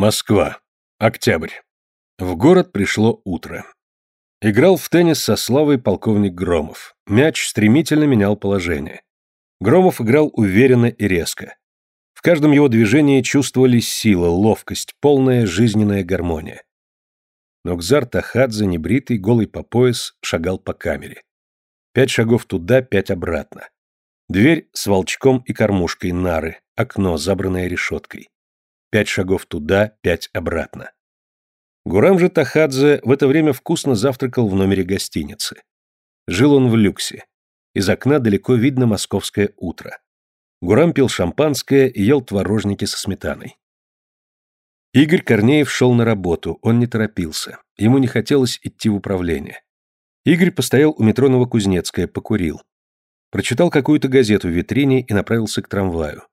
Москва. Октябрь. В город пришло утро. Играл в теннис со Славой полковник Громов. Мяч стремительно менял положение. Громов играл уверенно и резко. В каждом его движении чувствовались сила, ловкость, полная жизненная гармония. Нокзар Тахадзе, небритый, голый по пояс, шагал по камере. Пять шагов туда, пять обратно. Дверь с волчком и кормушкой нары, окно, забранное решеткой. Пять шагов туда, пять обратно. Гурам же Тахадзе в это время вкусно завтракал в номере гостиницы. Жил он в люксе. Из окна далеко видно московское утро. Гурам пил шампанское и ел творожники со сметаной. Игорь Корнеев шел на работу, он не торопился. Ему не хотелось идти в управление. Игорь постоял у метро Новокузнецкая, покурил. Прочитал какую-то газету в витрине и направился к трамваю.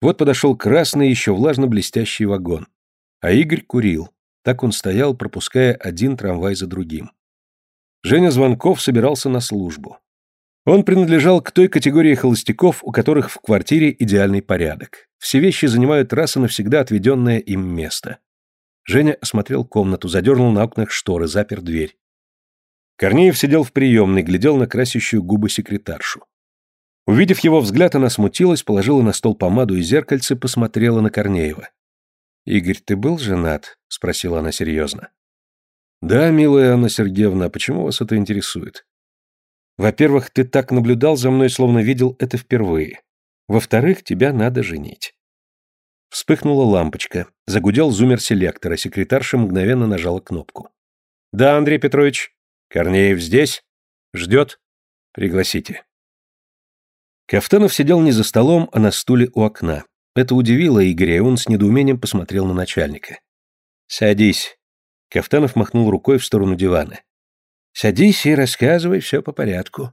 Вот подошел красный, еще влажно-блестящий вагон. А Игорь курил. Так он стоял, пропуская один трамвай за другим. Женя Звонков собирался на службу. Он принадлежал к той категории холостяков, у которых в квартире идеальный порядок. Все вещи занимают раз и навсегда отведенное им место. Женя осмотрел комнату, задернул на окнах шторы, запер дверь. Корнеев сидел в приемной, глядел на красящую губы секретаршу. Увидев его взгляд, она смутилась, положила на стол помаду и зеркальце, посмотрела на Корнеева. «Игорь, ты был женат?» — спросила она серьезно. «Да, милая Анна Сергеевна, а почему вас это интересует?» «Во-первых, ты так наблюдал за мной, словно видел это впервые. Во-вторых, тебя надо женить». Вспыхнула лампочка, загудел зумер селектора, секретарша мгновенно нажала кнопку. «Да, Андрей Петрович. Корнеев здесь? Ждет? Пригласите». Кафтанов сидел не за столом, а на стуле у окна. Это удивило Игоря, и он с недоумением посмотрел на начальника. «Садись». Кафтанов махнул рукой в сторону дивана. «Садись и рассказывай все по порядку».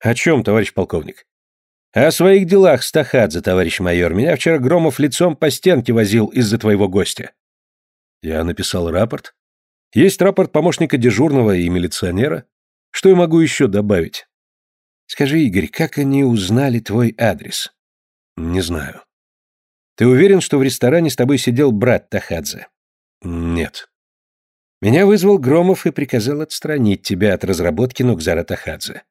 «О чем, товарищ полковник?» «О своих делах, Стахадзе, товарищ майор. Меня вчера Громов лицом по стенке возил из-за твоего гостя». «Я написал рапорт. Есть рапорт помощника дежурного и милиционера. Что я могу еще добавить?» Скажи, Игорь, как они узнали твой адрес? Не знаю. Ты уверен, что в ресторане с тобой сидел брат Тахадзе? Нет. Меня вызвал Громов и приказал отстранить тебя от разработки Нукзара Тахадзе.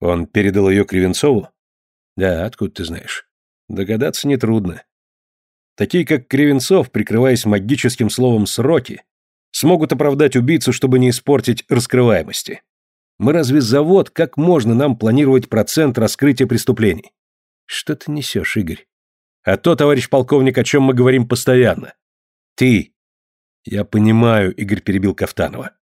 Он передал ее Кривенцову? Да, откуда ты знаешь? Догадаться нетрудно. Такие, как Кривенцов, прикрываясь магическим словом «сроки», смогут оправдать убийцу, чтобы не испортить раскрываемости. Мы разве завод, как можно нам планировать процент раскрытия преступлений? Что ты несешь, Игорь? А то, товарищ полковник, о чем мы говорим постоянно. Ты. Я понимаю, Игорь перебил Кафтанова.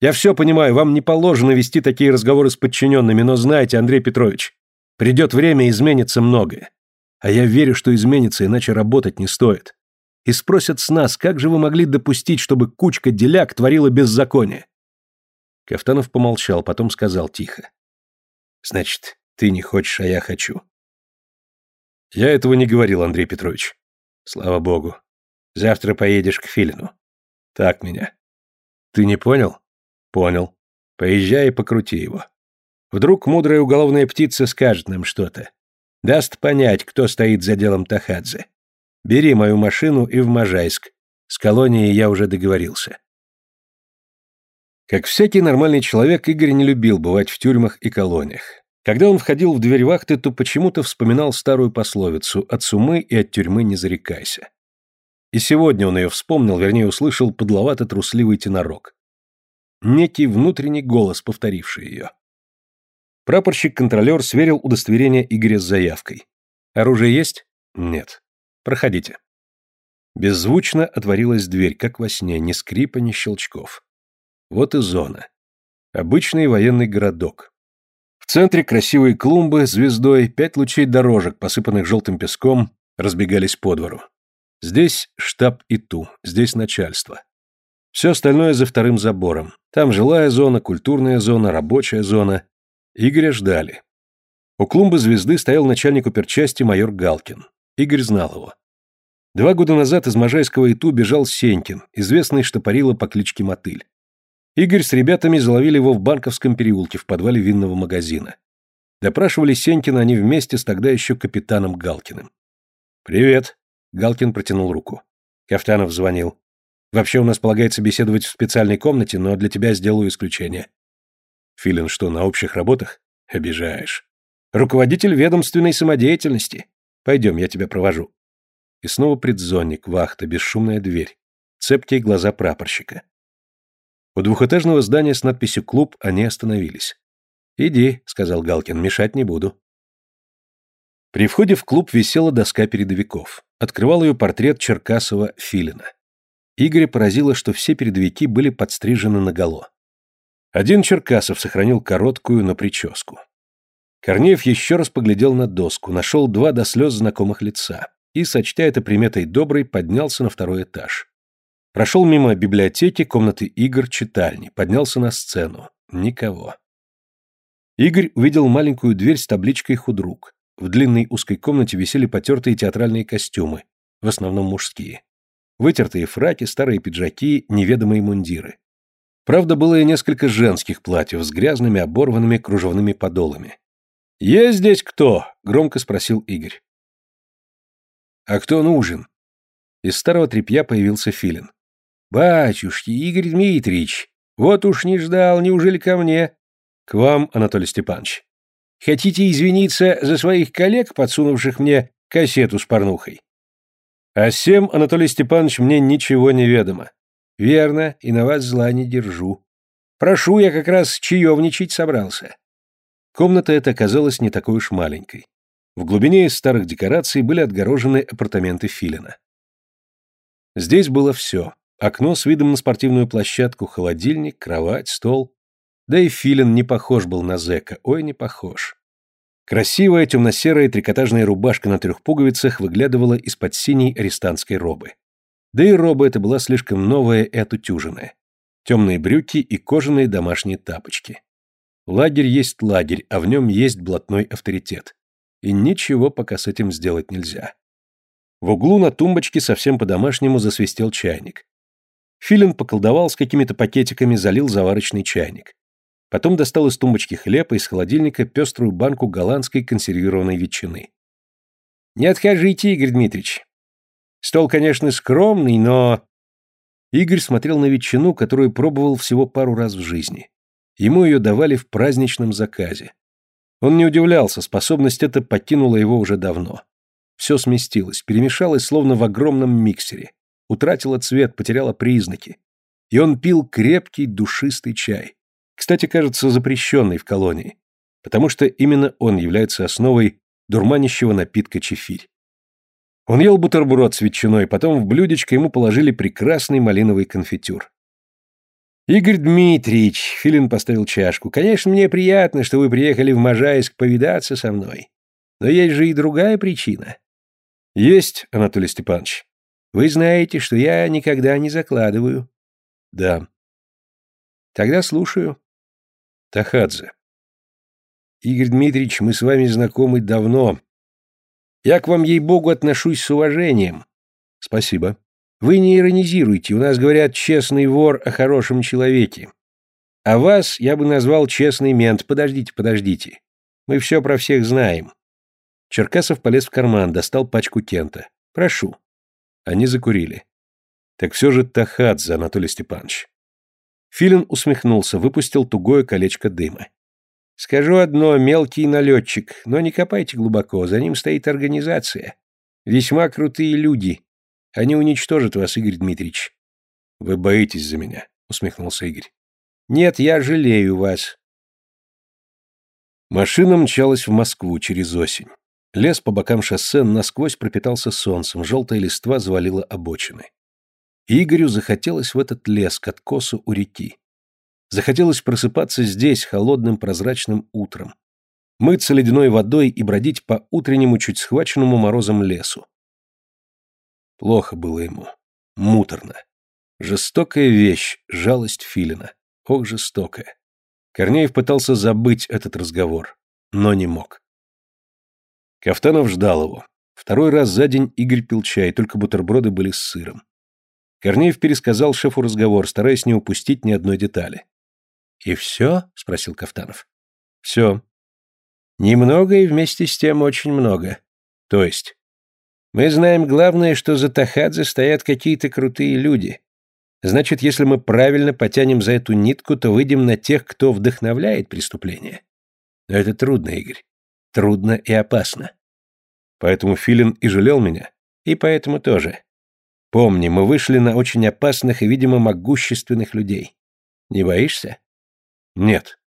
Я все понимаю, вам не положено вести такие разговоры с подчиненными, но знаете, Андрей Петрович, придет время, изменится многое. А я верю, что изменится, иначе работать не стоит. И спросят с нас, как же вы могли допустить, чтобы кучка деляк творила беззаконие? Кафтанов помолчал, потом сказал тихо. «Значит, ты не хочешь, а я хочу». «Я этого не говорил, Андрей Петрович. Слава богу. Завтра поедешь к Филину. Так меня. Ты не понял? Понял. Поезжай и покрути его. Вдруг мудрая уголовная птица скажет нам что-то. Даст понять, кто стоит за делом Тахадзе. Бери мою машину и в Можайск. С колонией я уже договорился. Как всякий нормальный человек, Игорь не любил бывать в тюрьмах и колониях. Когда он входил в дверь вахты, то почему-то вспоминал старую пословицу «от сумы и от тюрьмы не зарекайся». И сегодня он ее вспомнил, вернее, услышал подловато-трусливый тенорок. Некий внутренний голос, повторивший ее. Прапорщик-контролер сверил удостоверение Игоря с заявкой. «Оружие есть?» «Нет». «Проходите». Беззвучно отворилась дверь, как во сне, ни скрипа, ни щелчков. Вот и зона. Обычный военный городок. В центре красивые клумбы, звездой, пять лучей дорожек, посыпанных желтым песком, разбегались по двору. Здесь штаб ИТУ, здесь начальство. Все остальное за вторым забором. Там жилая зона, культурная зона, рабочая зона. Игоря ждали. У клумбы звезды стоял начальник оперчасти майор Галкин. Игорь знал его. Два года назад из Можайского ИТУ бежал Сенькин, известный штопорило по кличке Мотыль. Игорь с ребятами заловили его в Банковском переулке в подвале винного магазина. Допрашивали Сенькина они вместе с тогда еще капитаном Галкиным. «Привет», — Галкин протянул руку. Кафтанов звонил. Вообще у нас полагается беседовать в специальной комнате, но для тебя сделаю исключение. Филин что, на общих работах? Обижаешь. Руководитель ведомственной самодеятельности. Пойдем, я тебя провожу. И снова предзонник, вахта, бесшумная дверь. Цепкие глаза прапорщика. У двухэтажного здания с надписью «Клуб» они остановились. «Иди», — сказал Галкин, — «мешать не буду». При входе в клуб висела доска передовиков. Открывал ее портрет Черкасова Филина. Игоря поразило, что все передовики были подстрижены наголо. Один Черкасов сохранил короткую, но прическу. Корнеев еще раз поглядел на доску, нашел два до слез знакомых лица и, сочтя это приметой доброй, поднялся на второй этаж. Прошел мимо библиотеки, комнаты игр, читальни, поднялся на сцену. Никого. Игорь увидел маленькую дверь с табличкой «Худрук». В длинной узкой комнате висели потертые театральные костюмы, в основном мужские. Вытертые фраки, старые пиджаки, неведомые мундиры. Правда, было и несколько женских платьев с грязными оборванными кружевными подолами. «Есть здесь кто?» — громко спросил Игорь. «А кто нужен?» Из старого тряпья появился Филин. «Батюшки, Игорь Дмитриевич, вот уж не ждал, неужели ко мне?» «К вам, Анатолий Степанович». «Хотите извиниться за своих коллег, подсунувших мне кассету с порнухой?» А всем, Анатолий Степанович, мне ничего не ведомо. Верно, и на вас зла не держу. Прошу, я как раз чаевничать собрался. Комната эта оказалась не такой уж маленькой. В глубине из старых декораций были отгорожены апартаменты Филина. Здесь было все. Окно с видом на спортивную площадку, холодильник, кровать, стол. Да и Филин не похож был на зэка, ой, не похож. Красивая темно-серая трикотажная рубашка на трех пуговицах выглядывала из-под синей арестантской робы. Да и роба эта была слишком новая и отутюженная. Темные брюки и кожаные домашние тапочки. Лагерь есть лагерь, а в нем есть блатной авторитет. И ничего пока с этим сделать нельзя. В углу на тумбочке совсем по-домашнему засвистел чайник. Филин поколдовал с какими-то пакетиками, залил заварочный чайник. Потом достал из тумбочки хлеб и из холодильника пеструю банку голландской консервированной ветчины. «Не отхожите, Игорь Дмитриевич. Стол, конечно, скромный, но...» Игорь смотрел на ветчину, которую пробовал всего пару раз в жизни. Ему ее давали в праздничном заказе. Он не удивлялся, способность эта покинула его уже давно. Все сместилось, перемешалось, словно в огромном миксере. Утратило цвет, потеряло признаки. И он пил крепкий душистый чай. Кстати, кажется, запрещенный в колонии, потому что именно он является основой дурманящего напитка чефирь. Он ел бутерброд с ветчиной, потом в блюдечко ему положили прекрасный малиновый конфитюр. «Игорь Дмитриевич», — Филин поставил чашку, — «конечно, мне приятно, что вы приехали в Можайск повидаться со мной. Но есть же и другая причина». «Есть, Анатолий Степанович». «Вы знаете, что я никогда не закладываю». «Да». «Тогда слушаю». Тахадзе. Игорь Дмитриевич, мы с вами знакомы давно. Я к вам, ей-богу, отношусь с уважением. Спасибо. Вы не иронизируйте, у нас говорят честный вор о хорошем человеке. А вас я бы назвал честный мент. Подождите, подождите. Мы все про всех знаем. Черкасов полез в карман, достал пачку кента. Прошу. Они закурили. Так все же Тахадзе, Анатолий Степанович. Филин усмехнулся, выпустил тугое колечко дыма. «Скажу одно, мелкий налетчик, но не копайте глубоко, за ним стоит организация. Весьма крутые люди. Они уничтожат вас, Игорь Дмитриевич». «Вы боитесь за меня», — усмехнулся Игорь. «Нет, я жалею вас». Машина мчалась в Москву через осень. Лес по бокам шоссе насквозь пропитался солнцем, желтая листва завалила обочины. Игорю захотелось в этот лес к откосу у реки. Захотелось просыпаться здесь холодным прозрачным утром, мыться ледяной водой и бродить по утреннему чуть схваченному морозом лесу. Плохо было ему. Муторно. Жестокая вещь, жалость Филина. Ох, жестокая. Корнеев пытался забыть этот разговор, но не мог. Кафтанов ждал его. Второй раз за день Игорь пил чай, только бутерброды были с сыром. Корнеев пересказал шефу разговор, стараясь не упустить ни одной детали. «И все?» — спросил Кафтанов. «Все». «Немного и вместе с тем очень много. То есть?» Мы знаем главное, что за Тахадзе стоят какие-то крутые люди. Значит, если мы правильно потянем за эту нитку, то выйдем на тех, кто вдохновляет преступление. Но это трудно, Игорь. Трудно и опасно. Поэтому Филин и жалел меня. И поэтому тоже. Помни, мы вышли на очень опасных и, видимо, могущественных людей. Не боишься? Нет.